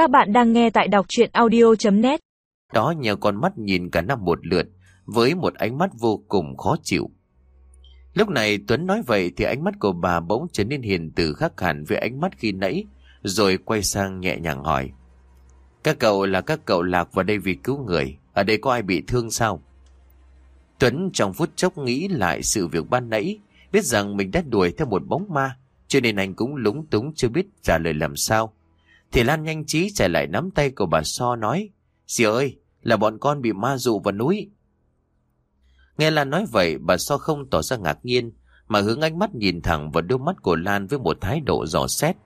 Các bạn đang nghe tại đọc chuyện audio.net Đó nhờ con mắt nhìn cả năm một lượt với một ánh mắt vô cùng khó chịu. Lúc này Tuấn nói vậy thì ánh mắt của bà bỗng trở nên hiền từ khác hẳn với ánh mắt khi nãy rồi quay sang nhẹ nhàng hỏi. Các cậu là các cậu lạc vào đây vì cứu người. Ở đây có ai bị thương sao? Tuấn trong phút chốc nghĩ lại sự việc ban nãy, biết rằng mình đã đuổi theo một bóng ma, cho nên anh cũng lúng túng chưa biết trả lời làm sao. Thì Lan nhanh trí chạy lại nắm tay của bà So nói, Dì ơi, là bọn con bị ma dụ vào núi. Nghe Lan nói vậy, bà So không tỏ ra ngạc nhiên, mà hướng ánh mắt nhìn thẳng vào đôi mắt của Lan với một thái độ dò xét.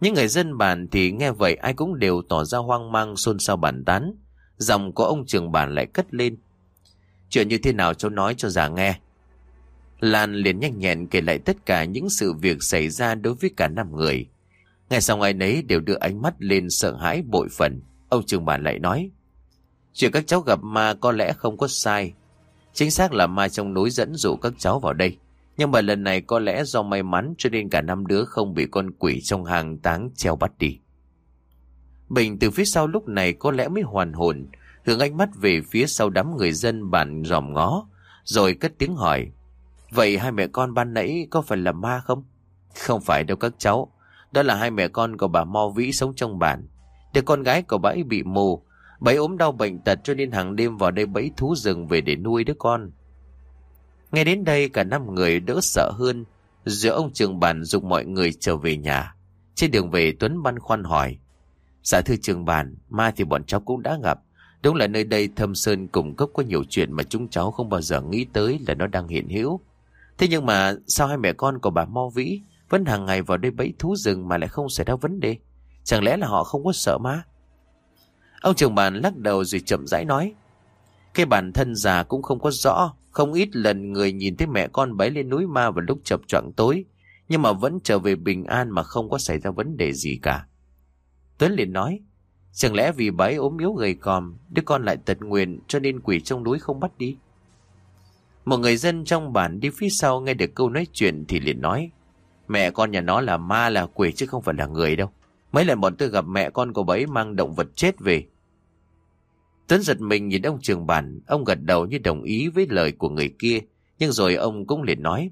Những người dân bản thì nghe vậy ai cũng đều tỏ ra hoang mang xôn xao bàn tán. Dòng của ông trường bản lại cất lên. Chuyện như thế nào cháu nói cho già nghe. Lan liền nhanh nhẹn kể lại tất cả những sự việc xảy ra đối với cả năm người. Ngay sau ai nấy đều đưa ánh mắt lên sợ hãi bội phần. Ông trường bản lại nói. Chuyện các cháu gặp ma có lẽ không có sai. Chính xác là ma trong núi dẫn dụ các cháu vào đây. Nhưng mà lần này có lẽ do may mắn cho nên cả năm đứa không bị con quỷ trong hàng táng treo bắt đi. Bình từ phía sau lúc này có lẽ mới hoàn hồn, hướng ánh mắt về phía sau đám người dân bản dòm ngó, rồi cất tiếng hỏi. Vậy hai mẹ con ban nãy có phải là ma không? Không phải đâu các cháu, đó là hai mẹ con của bà Mo Vĩ sống trong bản. Để con gái của bà ấy bị mù, bà ấy ốm đau bệnh tật cho nên hàng đêm vào đây bẫy thú rừng về để nuôi đứa con. Nghe đến đây cả năm người đỡ sợ hơn, giữa ông trường bản dục mọi người trở về nhà. Trên đường về Tuấn băn khoăn hỏi. Dạ thưa trường bản, ma thì bọn cháu cũng đã gặp. Đúng là nơi đây thâm sơn cung cấp có nhiều chuyện mà chúng cháu không bao giờ nghĩ tới là nó đang hiện hữu. Thế nhưng mà sao hai mẹ con của bà Mo Vĩ vẫn hàng ngày vào đây bẫy thú rừng mà lại không xảy ra vấn đề? Chẳng lẽ là họ không có sợ má? Ông trưởng bàn lắc đầu rồi chậm rãi nói. Cái bản thân già cũng không có rõ, không ít lần người nhìn thấy mẹ con bấy lên núi ma vào lúc chập choạng tối, nhưng mà vẫn trở về bình an mà không có xảy ra vấn đề gì cả. Tuấn liền nói, chẳng lẽ vì bẫy ốm yếu gầy còm, đứa con lại tật nguyền cho nên quỷ trong núi không bắt đi? Một người dân trong bản đi phía sau nghe được câu nói chuyện thì liền nói, mẹ con nhà nó là ma là quỷ chứ không phải là người đâu. Mấy lần bọn tôi gặp mẹ con của bấy mang động vật chết về, Tuấn giật mình nhìn ông trường bản, ông gật đầu như đồng ý với lời của người kia, nhưng rồi ông cũng liền nói.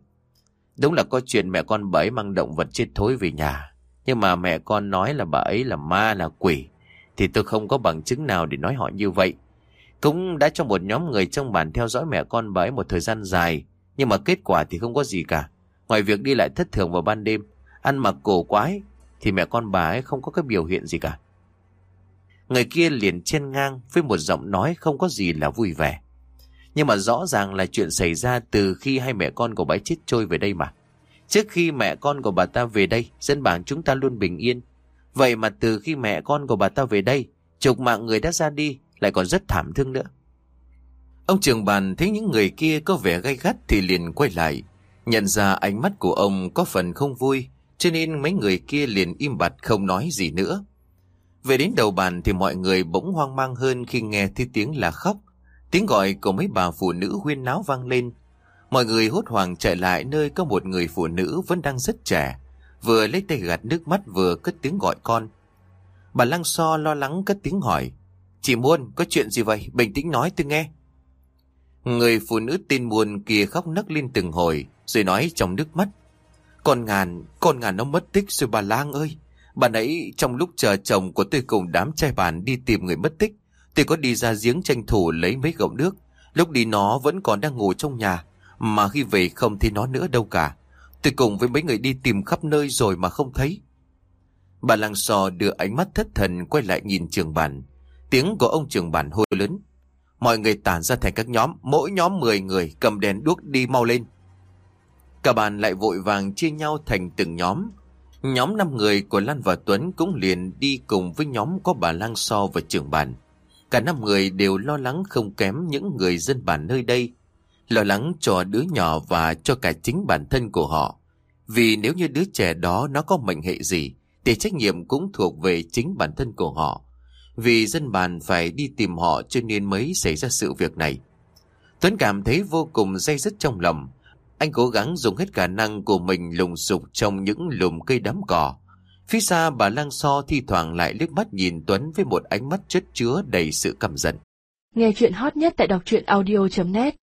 Đúng là có chuyện mẹ con bà ấy mang động vật chết thối về nhà, nhưng mà mẹ con nói là bà ấy là ma là quỷ, thì tôi không có bằng chứng nào để nói họ như vậy. Cũng đã cho một nhóm người trong bản theo dõi mẹ con bà ấy một thời gian dài, nhưng mà kết quả thì không có gì cả. Ngoài việc đi lại thất thường vào ban đêm, ăn mặc cổ quái, thì mẹ con bà ấy không có cái biểu hiện gì cả. Người kia liền chen ngang với một giọng nói không có gì là vui vẻ. Nhưng mà rõ ràng là chuyện xảy ra từ khi hai mẹ con của bà chết trôi về đây mà. Trước khi mẹ con của bà ta về đây, dân bản chúng ta luôn bình yên. Vậy mà từ khi mẹ con của bà ta về đây, chục mạng người đã ra đi, lại còn rất thảm thương nữa. Ông trường bàn thấy những người kia có vẻ gay gắt thì liền quay lại. Nhận ra ánh mắt của ông có phần không vui, cho nên mấy người kia liền im bặt không nói gì nữa. Về đến đầu bàn thì mọi người bỗng hoang mang hơn khi nghe thấy tiếng là khóc. Tiếng gọi của mấy bà phụ nữ huyên náo vang lên. Mọi người hốt hoảng chạy lại nơi có một người phụ nữ vẫn đang rất trẻ. Vừa lấy tay gạt nước mắt vừa cất tiếng gọi con. Bà Lăng So lo lắng cất tiếng hỏi. Chị Muôn, có chuyện gì vậy? Bình tĩnh nói tôi nghe. Người phụ nữ tin Muôn kia khóc nấc lên từng hồi, rồi nói trong nước mắt. Con ngàn, con ngàn nó mất tích rồi bà Lang ơi. Bà nãy trong lúc chờ chồng của tôi cùng đám trai bàn đi tìm người mất tích, tôi có đi ra giếng tranh thủ lấy mấy gọng nước. Lúc đi nó vẫn còn đang ngủ trong nhà, mà khi về không thấy nó nữa đâu cả. Tôi cùng với mấy người đi tìm khắp nơi rồi mà không thấy. Bà lang sò đưa ánh mắt thất thần quay lại nhìn trường bản. Tiếng của ông trường bản hôi lớn. Mọi người tản ra thành các nhóm, mỗi nhóm 10 người cầm đèn đuốc đi mau lên. Cả bàn lại vội vàng chia nhau thành từng nhóm, Nhóm 5 người của Lan và Tuấn cũng liền đi cùng với nhóm có bà Lang So và trưởng bản. Cả năm người đều lo lắng không kém những người dân bản nơi đây. Lo lắng cho đứa nhỏ và cho cả chính bản thân của họ. Vì nếu như đứa trẻ đó nó có mệnh hệ gì, thì trách nhiệm cũng thuộc về chính bản thân của họ. Vì dân bản phải đi tìm họ cho nên mới xảy ra sự việc này. Tuấn cảm thấy vô cùng dây dứt trong lòng. Anh cố gắng dùng hết khả năng của mình lùng sục trong những lùm cây đám cỏ. Phía xa, bà lang so thi thoảng lại liếc mắt nhìn Tuấn với một ánh mắt chất chứa đầy sự căm giận. Nghe chuyện hot nhất tại đọc truyện audio.net